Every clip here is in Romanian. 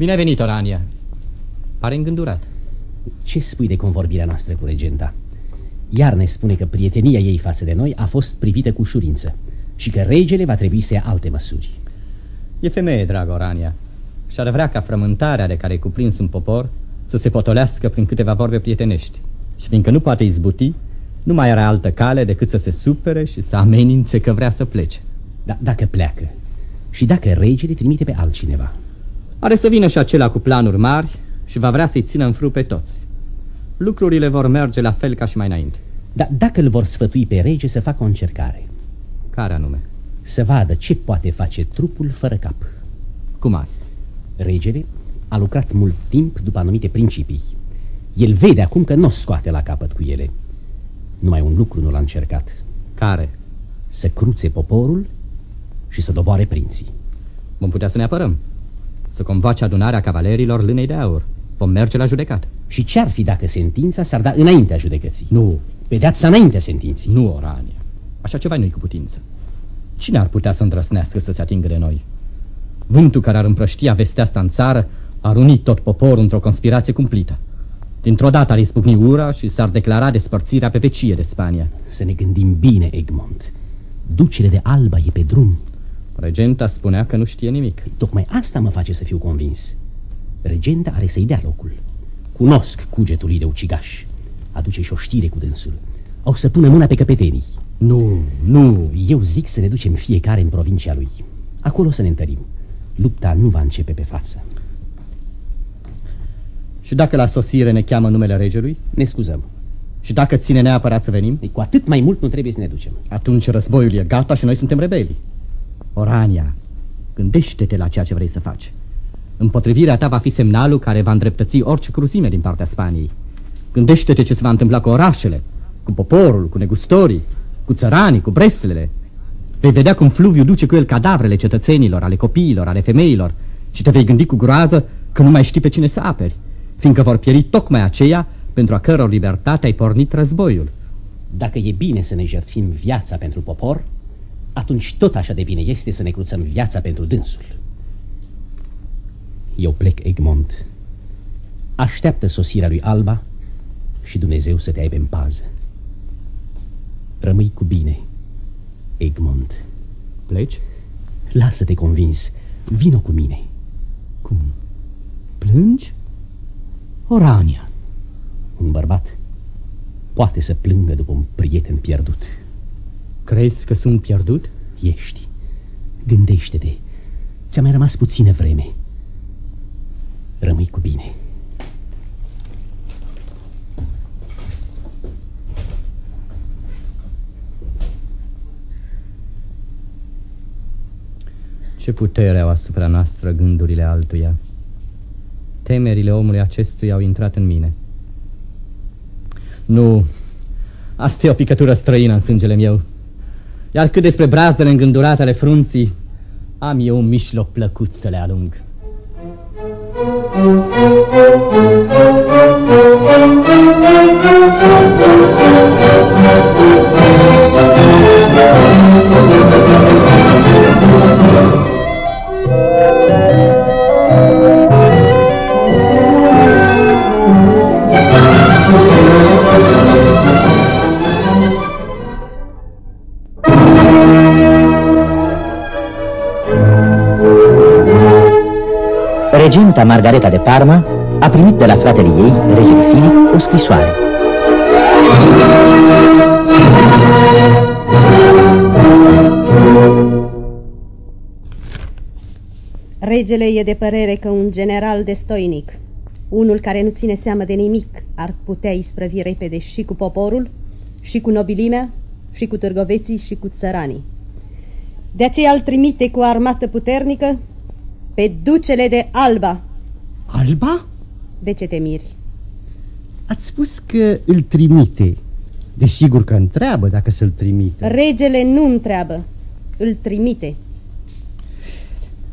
Bine ai venit, Orania. Pare îngândurat. Ce spui de convorbirea noastră cu regenta? Iar ne spune că prietenia ei față de noi a fost privită cu ușurință și că regele va trebui să ia alte măsuri. E femeie, dragă Orania, și ar vrea ca frământarea de care e cuprins un popor să se potolească prin câteva vorbe prietenești. Și fiindcă nu poate izbuti, nu mai are altă cale decât să se supere și să amenințe că vrea să plece. Da, dacă pleacă și dacă regele trimite pe altcineva. Are să vină și acela cu planuri mari și va vrea să-i țină în fru pe toți. Lucrurile vor merge la fel ca și mai înainte. Dar dacă îl vor sfătui pe rege să facă o încercare. Care anume? Să vadă ce poate face trupul fără cap. Cum asta? Regele a lucrat mult timp după anumite principii. El vede acum că nu o scoate la capăt cu ele. Numai un lucru nu l-a încercat. Care? Să cruțe poporul și să doboare prinții. Vom putea să ne apărăm. Să convoace adunarea cavalerilor lânei de aur. Vom merge la judecat. Și ce-ar fi dacă sentința s-ar da înaintea judecății? Nu. Pedeapsa înaintea sentinții. Nu, Orania. Așa ceva nu-i cu putință. Cine ar putea să îndrăsnească să se atingă de noi? Vântul care ar împrăștia vestea asta în țară ar uni tot poporul într-o conspirație cumplită. Dintr-o dată ar izbucni ura și s-ar declara despărțirea pe vecie de Spania. Să ne gândim bine, Egmont. Ducele de Alba e pe drum. Regenta spunea că nu știe nimic. Tocmai asta mă face să fiu convins. Regenta are să-i dea locul. Cunosc cugetul lui de ucigaș. Aduce și o știre cu dânsul. Au să pună mâna pe căpetenii. Nu, nu. Eu zic să ne ducem fiecare în provincia lui. Acolo să ne întărim. Lupta nu va începe pe față. Și dacă la sosire ne cheamă numele regelui? Ne scuzăm. Și dacă ține neapărat să venim? Cu atât mai mult nu trebuie să ne ducem. Atunci războiul e gata și noi suntem rebeli. Orania, gândește-te la ceea ce vrei să faci. Împotrivirea ta va fi semnalul care va îndreptăți orice cruzime din partea Spaniei. Gândește-te ce se va întâmpla cu orașele, cu poporul, cu negustorii, cu țăranii, cu breslele. Vei vedea cum Fluviu duce cu el cadavrele cetățenilor, ale copiilor, ale femeilor și te vei gândi cu groază că nu mai știi pe cine să aperi, fiindcă vor pieri tocmai aceia pentru a căror libertate ai pornit războiul. Dacă e bine să ne jertfim viața pentru popor, atunci tot așa de bine este să ne cruțăm viața pentru dânsul. Eu plec, Egmont. Așteaptă sosirea lui Alba și Dumnezeu să te aibă în pază. Rămâi cu bine, Egmont. Pleci? Lasă-te convins. Vino cu mine. Cum? Plângi? Orania. Un bărbat poate să plângă după un prieten pierdut. Crezi că sunt pierdut? Ești. Gândește-te. Ți-a mai rămas puțină vreme. Rămâi cu bine. Ce putere au asupra noastră gândurile altuia? Temerile omului acestuia au intrat în mine. Nu, asta e o picătură străină în sângele meu. Iar cât despre brazdele îngândurate ale frunții, am eu un mișloc plăcut să le alung. Regenta Margareta de Parma a primit de la fratele ei, regele Filip, o scrisoare. Regele e de părere că un general destoinic, unul care nu ține seamă de nimic, ar putea isprăvi repede și cu poporul, și cu nobilimea, și cu târgoveții, și cu țăranii. De aceea îl trimite cu o armată puternică pe ducele de Alba. Alba? De ce te miri? Ați spus că îl trimite. Desigur că întreabă dacă să-l trimite. Regele nu întreabă, îl trimite.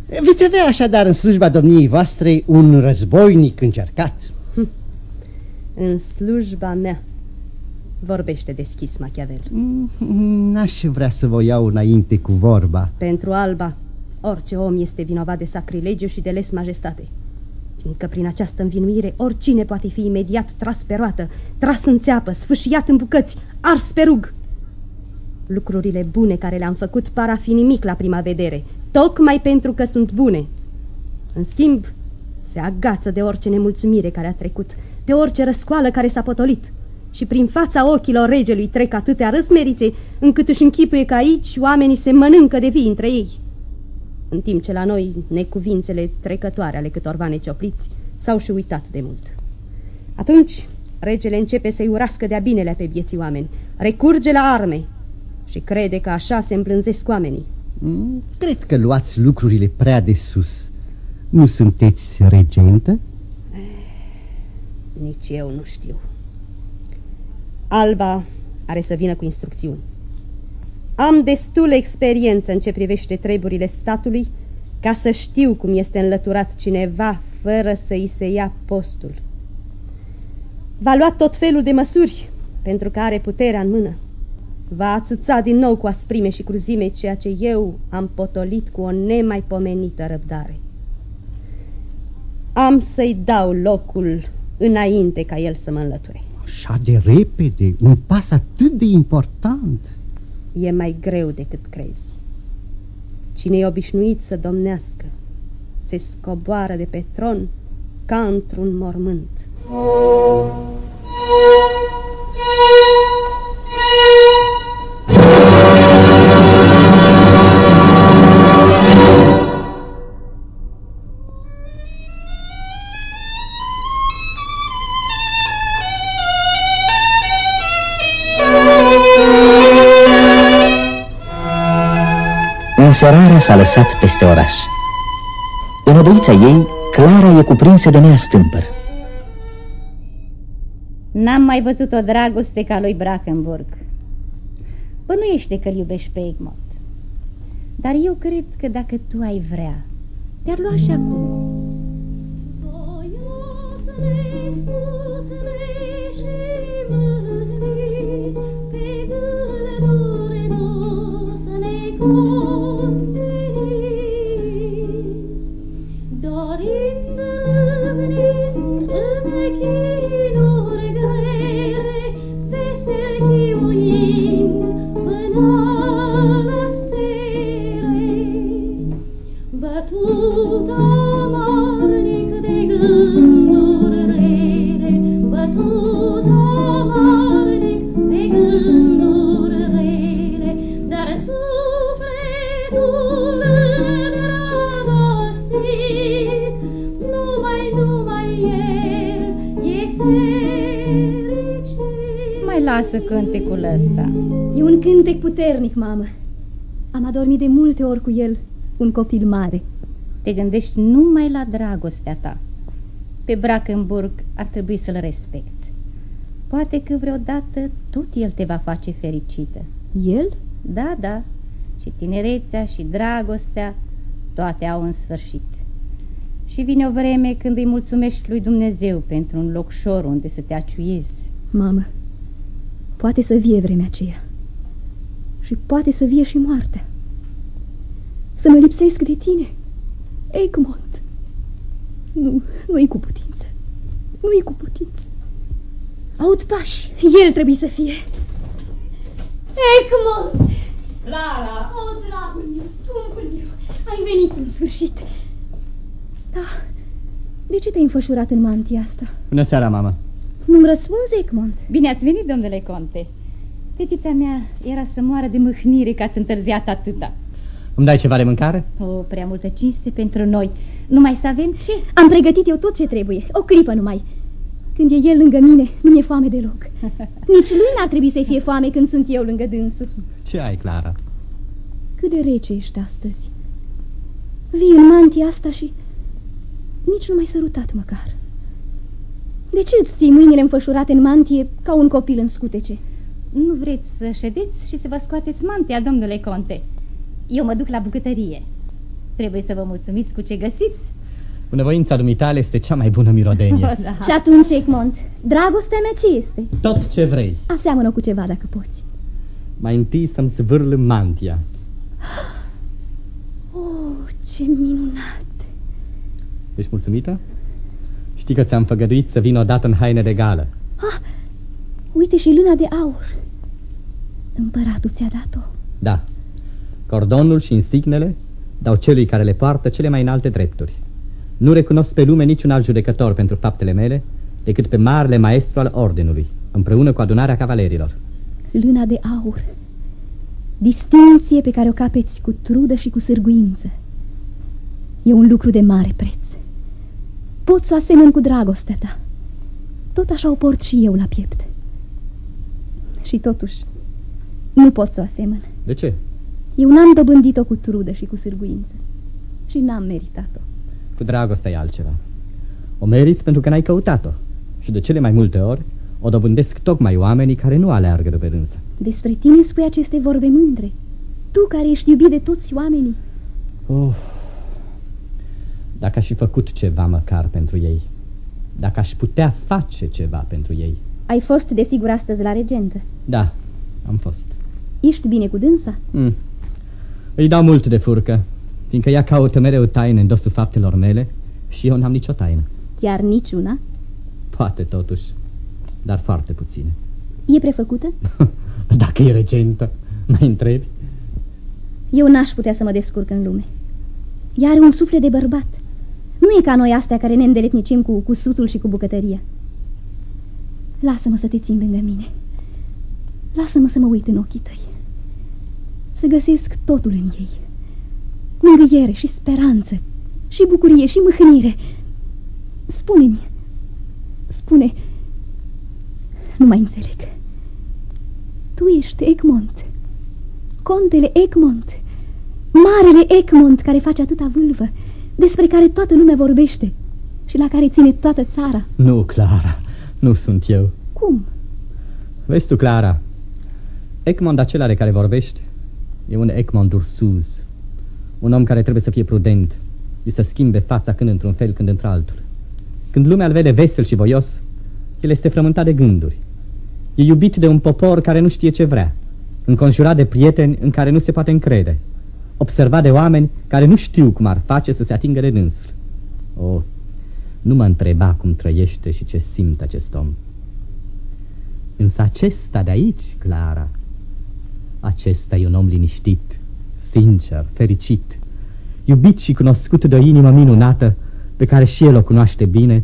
Veți avea așadar în slujba domniei voastre un războinic încercat? Hm. În slujba mea. Vorbește deschis, Machiavel. N-aș vrea să vă iau înainte cu vorba. Pentru Alba, orice om este vinovat de sacrilegiu și de les majestate. Fiindcă prin această învinuire oricine poate fi imediat tras pe roată, tras în țeapă, sfâșiat în bucăți, ars pe rug. Lucrurile bune care le-am făcut par a fi nimic la prima vedere, tocmai pentru că sunt bune. În schimb, se agață de orice nemulțumire care a trecut, de orice răscoală care s-a potolit. Și prin fața ochilor regelui trec atâtea răsmerițe, încât își închipuie că aici oamenii se mănâncă de vii între ei. În timp ce la noi necuvințele trecătoare ale câtorva neciopliți s-au și uitat de mult. Atunci, regele începe să-i urască de-a binelea pe vieții oameni, recurge la arme și crede că așa se împlânzesc oamenii. Mm, cred că luați lucrurile prea de sus. Nu sunteți regentă? Nici eu nu știu. Alba are să vină cu instrucțiuni. Am destulă experiență în ce privește treburile statului ca să știu cum este înlăturat cineva fără să îi se ia postul. Va lua tot felul de măsuri pentru că are puterea în mână. Va ațăța din nou cu asprime și cruzime ceea ce eu am potolit cu o nemaipomenită răbdare. Am să-i dau locul înainte ca el să mă înlăture. Așa de repede, un pas atât de important. E mai greu decât crezi. Cine e obișnuit să domnească, se scoboară de pe tron ca într-un mormânt. Însărarea s-a lăsat peste oraș. În odăița ei, Clara e cuprinsă de neastâmpăr. N-am mai văzut o dragoste ca lui Brackenburg. Bănuiește că-l iubești pe Egmont. Dar eu cred că dacă tu ai vrea, te-ar lua și acum. Lasă cântecul ăsta. E un cântec puternic, mamă. Am adormit de multe ori cu el, un copil mare. Te gândești numai la dragostea ta. Pe Brackenburg ar trebui să-l respecti. Poate că vreodată tot el te va face fericită. El? Da, da. Și tinerețea și dragostea, toate au în sfârșit. Și vine o vreme când îi mulțumești lui Dumnezeu pentru un locșor unde să te aciuiezi. Mamă, Poate să vie vremea aceea. Și poate să vie și moartea. Să mă lipsesc de tine, Egmont. Nu, nu-i cu putință. Nu-i cu putință. Aud pași. El trebuie să fie. Egmont! Lara! O, oh, dragul meu, scumpul meu, ai venit în sfârșit. Da, de ce te-ai înfășurat în mantia asta? Bună seara, mamă. Nu-mi răspunzi, Egmont? Bine ați venit, domnule conte. Fetița mea era să moară de mâhnire că ați întârziat atâta. Îmi dai ceva de mâncare? O, prea multă cinste pentru noi. Numai să avem ce? Am pregătit eu tot ce trebuie. O clipă numai. Când e el lângă mine, nu mi-e foame deloc. Nici lui n-ar trebui să-i fie foame când sunt eu lângă dânsul. Ce ai, Clara? Cât de rece ești astăzi. Vii în mantia asta și nici nu m-ai sărutat măcar. De ce îți ții mâinile înfășurate în mantie ca un copil în scutece? Nu vreți să ședeți și să vă scoateți mantia, domnule conte? Eu mă duc la bucătărie. Trebuie să vă mulțumiți cu ce găsiți. Bunăvoința dumitale este cea mai bună mirodenie. Oh, da. Și atunci, Egmont, dragostea mea ce este? Tot ce vrei. Aseamănă cu ceva, dacă poți. Mai întâi să-mi zvârl mantia. Oh, ce minunat! Ești mulțumită? Știi că ți-am făgăduit să vin odată în haine de gală. Ah, uite și luna de aur. Împăratul ți-a dat-o? Da. Cordonul și insignele dau celui care le poartă cele mai înalte drepturi. Nu recunosc pe lume niciun alt judecător pentru faptele mele decât pe marele maestru al ordinului, împreună cu adunarea cavalerilor. Luna de aur. Distinție pe care o capeți cu trudă și cu sârguință. E un lucru de mare preț. Pot să o asemăn cu dragostea ta. Tot așa o port și eu la piept. Și totuși, nu pot să o asemăn. De ce? Eu n-am dobândit-o cu trudă și cu sârguință. Și n-am meritat-o. Cu dragostea e altceva. O meriți pentru că n-ai căutat-o. Și de cele mai multe ori o dobândesc tocmai oamenii care nu aleargă de pe dânsă. Despre tine spui aceste vorbe mândre. Tu care ești iubit de toți oamenii. Oh, dacă aș fi făcut ceva măcar pentru ei. Dacă aș putea face ceva pentru ei. Ai fost, desigur, astăzi la regentă. Da, am fost. Ești bine cu dânsa? Mm. Îi dau mult de furcă, fiindcă ea caută mereu taine în dosul faptelor mele și eu n-am nicio taină. Chiar niciuna? Poate totuși, dar foarte puține. E prefăcută? Dacă e regentă, mai întrebi? Eu n-aș putea să mă descurc în lume. Ea are un suflet de bărbat. Nu e ca noi astea care ne îndeletnicim cu cusutul și cu bucătăria. Lasă-mă să te țin lângă mine. Lasă-mă să mă uit în ochii tăi. Să găsesc totul în ei. Mângâiere și speranță, și bucurie și mâhnire. Spune-mi, spune, nu mai înțeleg. Tu ești Egmont, contele Egmont, marele Egmont care face atâta vâlvă, despre care toată lumea vorbește și la care ține toată țara. Nu, Clara, nu sunt eu. Cum? Vezi tu, Clara, Egmont acela de care vorbești e un Egmont ursuz, un om care trebuie să fie prudent și să schimbe fața când într-un fel, când într-altul. Când lumea îl vede vesel și voios, el este frământat de gânduri. E iubit de un popor care nu știe ce vrea, înconjurat de prieteni în care nu se poate încrede, observat de oameni care nu știu cum ar face să se atingă de dânsul. Oh, nu mă întreba cum trăiește și ce simte acest om. Însă acesta de aici, Clara, acesta e un om liniștit, sincer, fericit, iubit și cunoscut de o inimă minunată pe care și el o cunoaște bine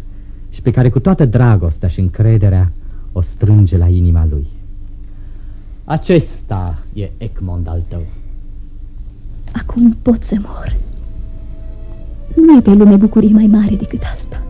și pe care cu toată dragostea și încrederea o strânge la inima lui. Acesta e Egmont al tău. Acum pot să mor. Nu e pe lume bucurie mai mare decât asta.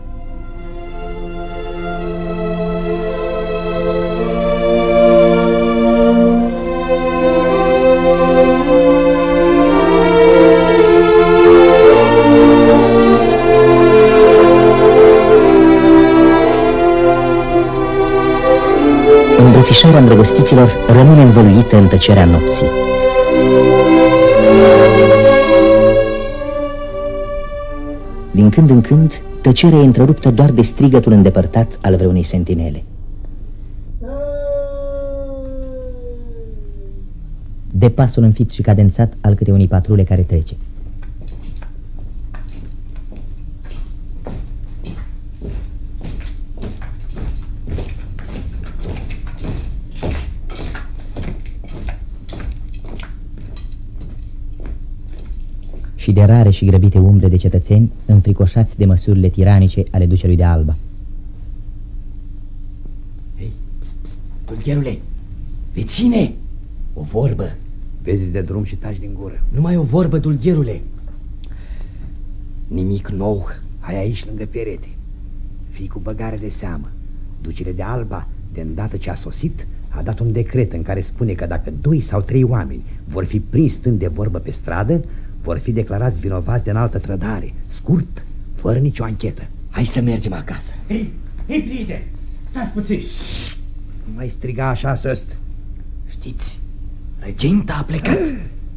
Îmbrățișarea îndrăgostiților rămâne învăluită în tăcerea nopții. Din când în când, tăcerea e întreruptă doar de strigătul îndepărtat al vreunei sentinele. De pasul înfipt și cadențat al câte unei patrule care trece. De rare și grăbite umbre de cetățeni înfricoșați de măsurile tiranice ale ducelui de Alba. Hei, pst, pst, dulgherule, vecine, o vorbă. Vezi de drum și taci din gură. Numai o vorbă, dulgherule. Nimic nou. Hai aici lângă perete. Fii cu băgare de seamă. Ducele de Alba, de îndată ce a sosit, a dat un decret în care spune că dacă doi sau trei oameni vor fi prinși stând de vorbă pe stradă, vor fi declarați vinovați de înaltă trădare, scurt, fără nicio anchetă. Hai să mergem acasă. Hei, hei, prieten, stați puțin. Nu mai striga așa, Söst. Știți, regenta a plecat.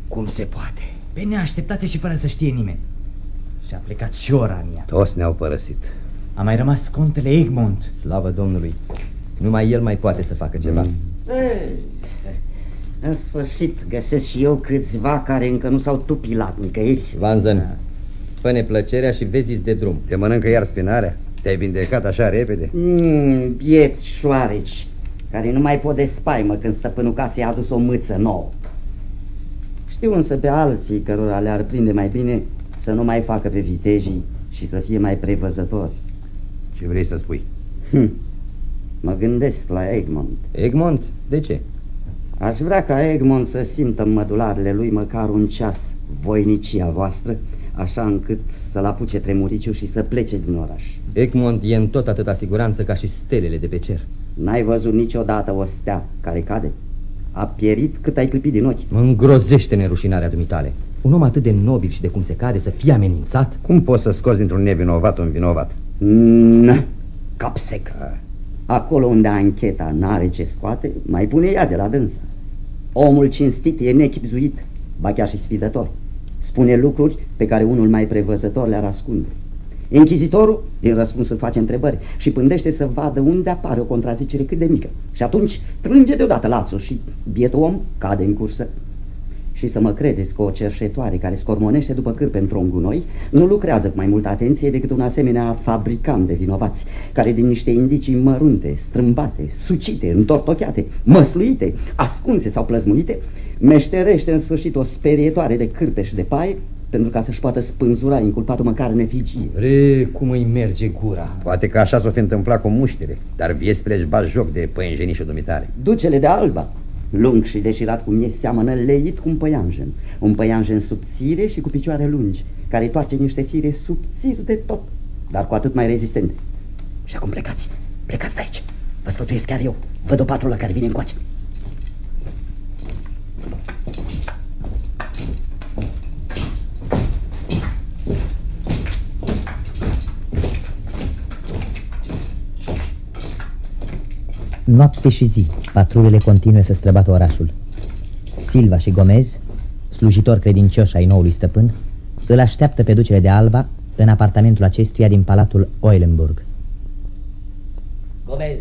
Cum se poate? Pe neașteptate și fără să știe nimeni. Și a plecat și Orania. Toți ne-au părăsit. A mai rămas contele Egmont. Slavă Domnului. Numai el mai poate să facă ceva. Mm. Ei, în sfârșit găsesc și eu câțiva care încă nu s-au tupilat nicăieri. Vanzăn, fă-ne plăcerea și vezi de drum. Te mănâncă iar spinarea? Te-ai vindecat așa repede? Mm, bieți șoareci, care nu mai pot de spaimă când stăpânul casei a adus o mâță nouă. Știu însă pe alții cărora le-ar prinde mai bine să nu mai facă pe vitejii și să fie mai prevăzători. Ce vrei să spui? Hm. Mă gândesc la Egmont. Egmont? De ce? Aș vrea ca Egmont să simtă în mădularele lui măcar un ceas voinicia voastră, așa încât să-l apuce tremuriciu și să plece din oraș. Egmont e în tot atâta siguranță ca și stelele de pe cer. N-ai văzut niciodată o stea care cade? A pierit cât ai clipit din ochi. Mă îngrozește nerușinarea dumitale. Un om atât de nobil și de cum se cade să fie amenințat? Cum poți să scoți dintr-un nevinovat un vinovat? N cap sec. Acolo unde ancheta n-are ce scoate, mai pune ea de la dânsa. Omul cinstit e nechipzuit, ba chiar și sfidător. Spune lucruri pe care unul mai prevăzător le-ar ascunde. Închizitorul, din răspunsuri, face întrebări și pândește să vadă unde apare o contrazicere cât de mică. Și atunci strânge deodată lațul și bietul om cade în cursă. Și să mă credeți că o cerșetoare care scormonește după câr pentru un gunoi nu lucrează cu mai multă atenție decât un asemenea fabricant de vinovați, care din niște indicii mărunte, strâmbate, sucite, întortocheate, măsluite, ascunse sau plăzmuite, meșterește în sfârșit o sperietoare de cârpe și de paie pentru ca să-și poată spânzura inculpatul măcar în efigie. Re, cum îi merge gura? Poate că așa s-o fi întâmplat cu muștele, dar viespre își bat joc de păienjenișul dumitare. Ducele de alba, lung și deșirat cum e, seamănă leit cu un păianjen. Un păianjen subțire și cu picioare lungi, care toarce niște fire subțiri de tot, dar cu atât mai rezistente. Și acum plecați, plecați de aici. Vă sfătuiesc chiar eu. Văd o patrulă care vine încoace. Noapte și zi, patrulele continuă să străbată orașul. Silva și Gomez, slujitori credincioși ai noului stăpân, îl așteaptă pe ducele de Alba în apartamentul acestuia din palatul Eulenburg. Gomez,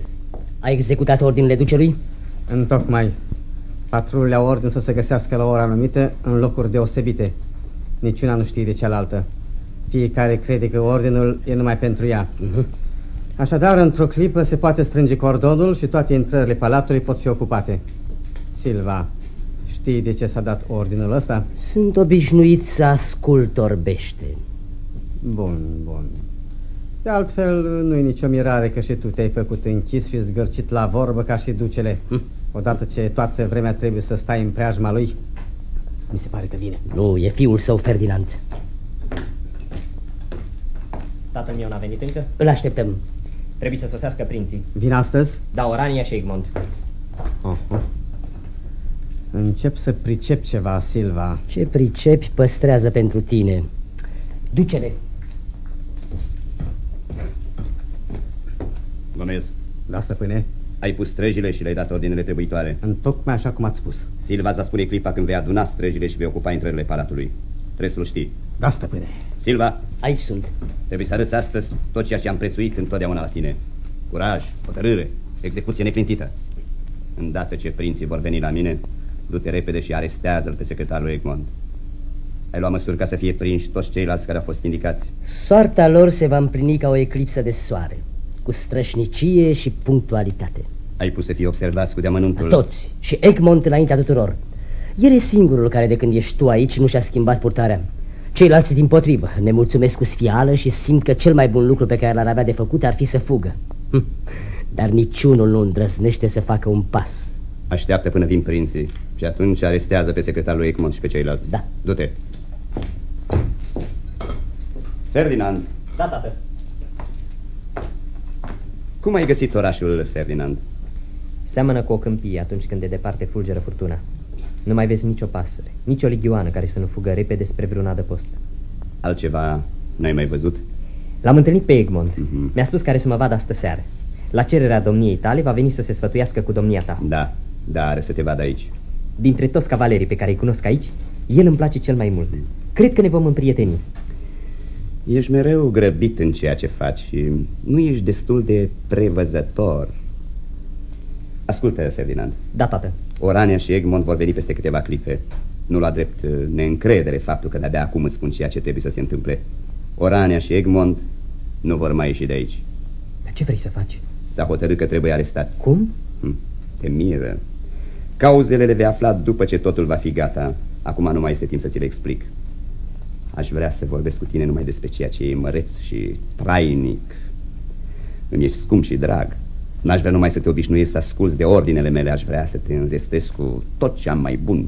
ai executat ordinele ducelui? Întocmai. Patrulele au ordin să se găsească la ora anumită în locuri deosebite. Niciuna nu știe de cealaltă. Fiecare crede că ordinul e numai pentru ea. Uh-huh. Așadar, într-o clipă se poate strânge cordonul și toate intrările palatului pot fi ocupate. Silva, știi de ce s-a dat ordinul ăsta? Sunt obișnuit să ascult orbește. Bun, bun. De altfel, nu e nicio mirare că și tu te-ai făcut închis și zgârcit la vorbă ca și ducele. Hm? Odată ce toată vremea trebuie să stai în preajma lui, mi se pare că vine. Nu, e fiul său, Ferdinand. Tatăl meu n-a venit încă? Îl așteptăm. Trebuie să sosească prinții. Vin astăzi? Da, Orania și Egmont. Oh, oh. Încep să pricep ceva, Silva. Ce pricepi păstrează pentru tine. Duce-le. Gomez. Da, stăpâne. Ai pus străjile și le-ai dat ordinele trebuitoare. Întocmai așa cum ați spus. Silva îți va spune clipa când vei aduna străjile și vei ocupa intrările palatului. Trebuie să-l știi. Da, stăpâne. Silva. Aici sunt. Trebuie să arăți astăzi tot ceea ce am prețuit întotdeauna la tine. Curaj, hotărâre, execuție neclintită. Îndată ce prinții vor veni la mine, du-te repede și arestează-l pe secretarul Egmont. Ai luat măsuri ca să fie prinși toți ceilalți care au fost indicați. Soarta lor se va împlini ca o eclipsă de soare, cu strășnicie și punctualitate. Ai pus să fie observați cu deamănuntul... Toți. Și Egmont înaintea tuturor. El e singurul care de când ești tu aici nu și-a schimbat purtarea. Ceilalți din potrivă ne mulțumesc cu sfială și simt că cel mai bun lucru pe care l-ar avea de făcut ar fi să fugă. Hm. Dar niciunul nu îndrăznește să facă un pas. Așteaptă până vin prinții și atunci arestează pe secretarul Egmont și pe ceilalți. Da. Du-te. Ferdinand. Da, tată. Cum ai găsit orașul, Ferdinand? Seamănă cu o câmpie atunci când de departe fulgeră furtuna. Nu mai vezi nicio pasăre, nicio ligioană care să nu fugă repede spre vreun adăpost. Altceva n-ai mai văzut? L-am întâlnit pe Egmont. Uh-huh. Mi-a spus care să mă vadă astă seară. La cererea domniei tale va veni să se sfătuiască cu domnia ta. Da, da, are să te vadă aici. Dintre toți cavalerii pe care îi cunosc aici, el îmi place cel mai mult. Cred că ne vom împrieteni. Ești mereu grăbit în ceea ce faci și nu ești destul de prevăzător. Ascultă, Ferdinand. Da, tată. Orania și Egmont vor veni peste câteva clipe. Nu la drept neîncredere faptul că de-abia acum îți spun ceea ce trebuie să se întâmple. Orania și Egmont Nu vor mai ieși de aici. Dar ce vrei să faci? S-a hotărât că trebuie arestați. Cum? Hm, te miră. Cauzele le vei afla după ce totul va fi gata. Acum nu mai este timp să ți le explic. Aș vrea să vorbesc cu tine numai despre ceea ce e măreț și trainic. Îmi ești scump și drag. N-aș vrea numai să te obișnuiesc să asculți de ordinele mele, aș vrea să te înzestesc cu tot ce am mai bun.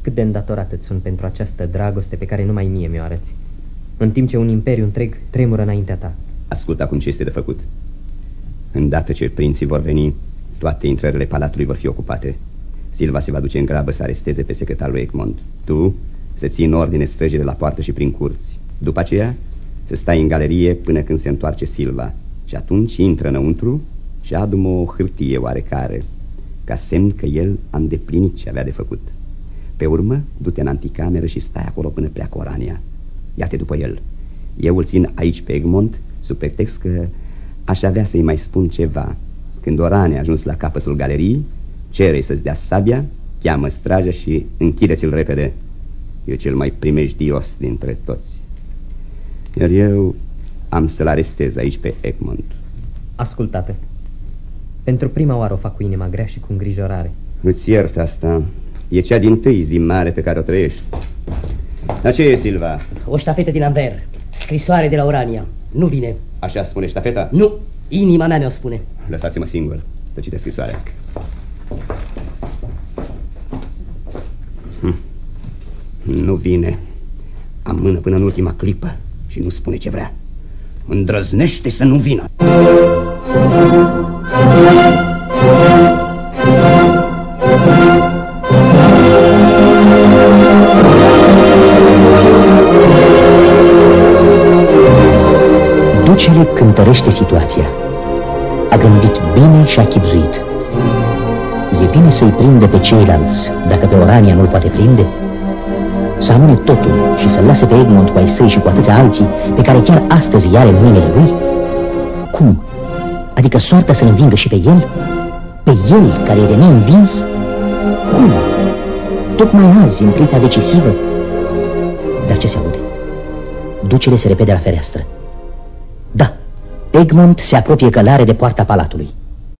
Cât de îndatorat îți sunt pentru această dragoste pe care numai mie mi-o arăți. În timp ce un imperiu întreg tremură înaintea ta. Ascultă acum ce este de făcut. Îndată ce prinții vor veni, toate intrările palatului vor fi ocupate. Silva se va duce în grabă să aresteze pe secretarul Egmont. Tu să ții în ordine străgile la poartă și prin curți. După aceea, să stai în galerie până când se întoarce Silva. Și atunci intră înăuntru și adu o hârtie oarecare, ca semn că el a îndeplinit ce avea de făcut. Pe urmă, du-te în anticameră și stai acolo până pleacă Orania. Ia-te după el. Eu îl țin aici pe Egmont, sub pretext că aș avea să-i mai spun ceva. Când Orania a ajuns la capătul galeriei, cere să-ți dea sabia, cheamă straja și închide-ți-l repede. E cel mai primejdios dintre toți. Iar eu am să-l arestez aici pe Egmont. Ascultate. Pentru prima oară o fac cu inima grea și cu îngrijorare. Îți iert asta. E cea din tâi zi mare pe care o trăiești. Dar ce e, Silva? O ștafetă din Amber. Scrisoare de la Orania. Nu vine. Așa spune ștafeta? Nu. Inima mea mi-o spune. Lăsați-mă singur să citesc scrisoarea. Hm. Nu vine. Am mână până în ultima clipă și nu spune ce vrea. Îndrăznește să nu vină. Ducele cântărește situația. A gândit bine și a chipzuit. E bine să-i prinde pe ceilalți, dacă pe Orania nu-l poate prinde? Să amâne totul și să-l lase pe Egmont cu ai săi și cu atâția alții pe care chiar astăzi îi are în mâinile lui? Cum? Adică soarta să-l învingă și pe el? Pe el care e de neînvins? Cum? Tocmai azi, în clipa decisivă? Dar ce se aude? Ducele se repede la fereastră. Da, Egmont se apropie călare de poarta palatului.